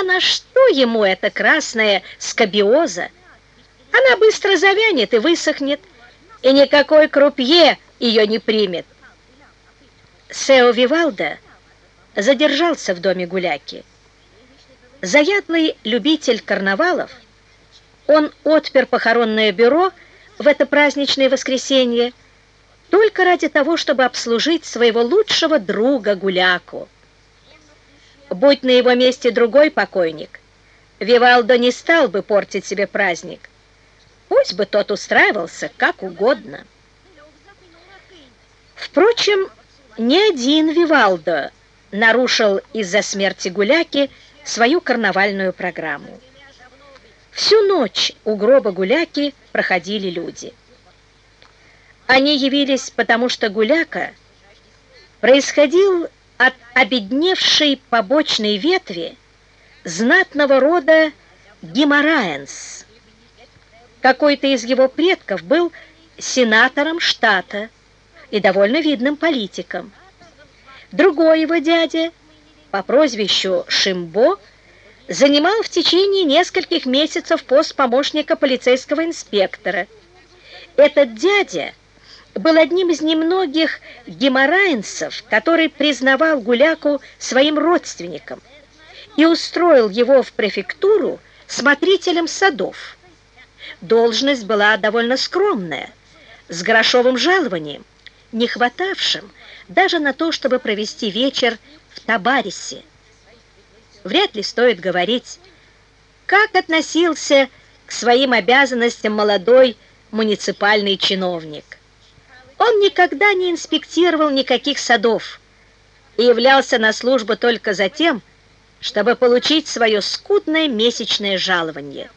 А на что ему эта красная скобиоза? Она быстро завянет и высохнет, и никакой крупье ее не примет. Сео Вивалда задержался в доме гуляки. Заядлый любитель карнавалов, он отпер похоронное бюро в это праздничное воскресенье только ради того, чтобы обслужить своего лучшего друга гуляку. Будь на его месте другой покойник, Вивалдо не стал бы портить себе праздник. Пусть бы тот устраивался как угодно. Впрочем, ни один Вивалдо нарушил из-за смерти Гуляки свою карнавальную программу. Всю ночь у гроба Гуляки проходили люди. Они явились, потому что Гуляка происходил обедневшей побочной ветви знатного рода Гимараенс. Какой-то из его предков был сенатором штата и довольно видным политиком. Другой его дядя по прозвищу Шимбо занимал в течение нескольких месяцев пост помощника полицейского инспектора. Этот дядя был одним из немногих геморраинцев, который признавал Гуляку своим родственником и устроил его в префектуру смотрителем садов. Должность была довольно скромная, с грошовым жалованием, не хватавшим даже на то, чтобы провести вечер в Табарисе. Вряд ли стоит говорить, как относился к своим обязанностям молодой муниципальный чиновник. Он никогда не инспектировал никаких садов и являлся на службу только за тем, чтобы получить свое скудное месячное жалование.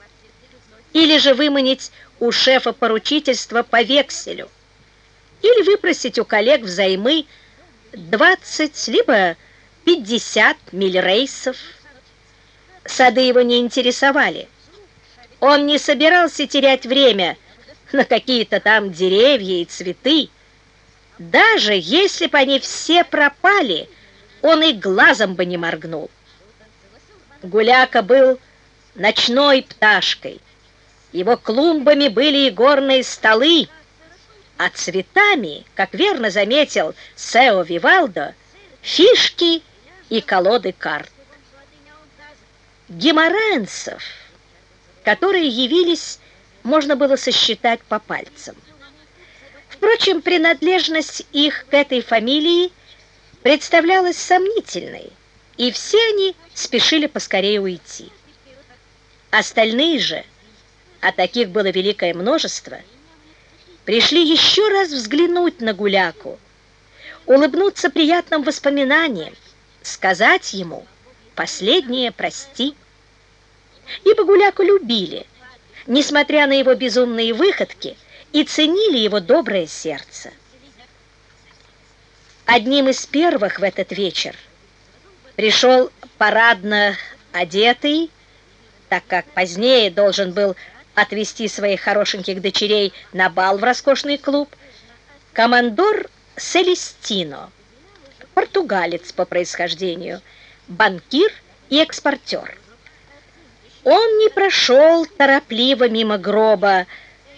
Или же выманить у шефа поручительства по векселю, или выпросить у коллег взаймы 20 либо 50 мильрейсов. Сады его не интересовали. Он не собирался терять время на какие-то там деревья и цветы. Даже если бы они все пропали, он и глазом бы не моргнул. Гуляка был ночной пташкой. Его клумбами были и горные столы, а цветами, как верно заметил Сео Вивалдо, фишки и колоды карт. Геморраенцев, которые явились можно было сосчитать по пальцам. Впрочем, принадлежность их к этой фамилии представлялась сомнительной, и все они спешили поскорее уйти. Остальные же, а таких было великое множество, пришли еще раз взглянуть на Гуляку, улыбнуться приятным воспоминаниям, сказать ему последнее «прости». Ибо Гуляку любили – несмотря на его безумные выходки, и ценили его доброе сердце. Одним из первых в этот вечер пришел парадно одетый, так как позднее должен был отвезти своих хорошеньких дочерей на бал в роскошный клуб, командор Селестино, португалец по происхождению, банкир и экспортер. Он не прошел торопливо мимо гроба,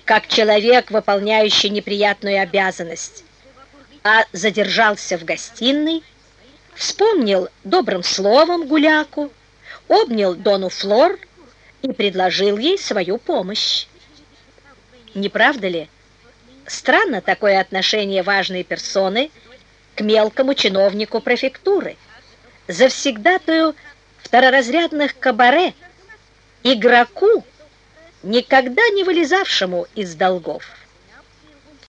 как человек, выполняющий неприятную обязанность, а задержался в гостиной, вспомнил добрым словом гуляку, обнял Дону Флор и предложил ей свою помощь. Не правда ли? Странно такое отношение важной персоны к мелкому чиновнику префектуры, завсегдатую второразрядных кабаре, игроку, никогда не вылезавшему из долгов.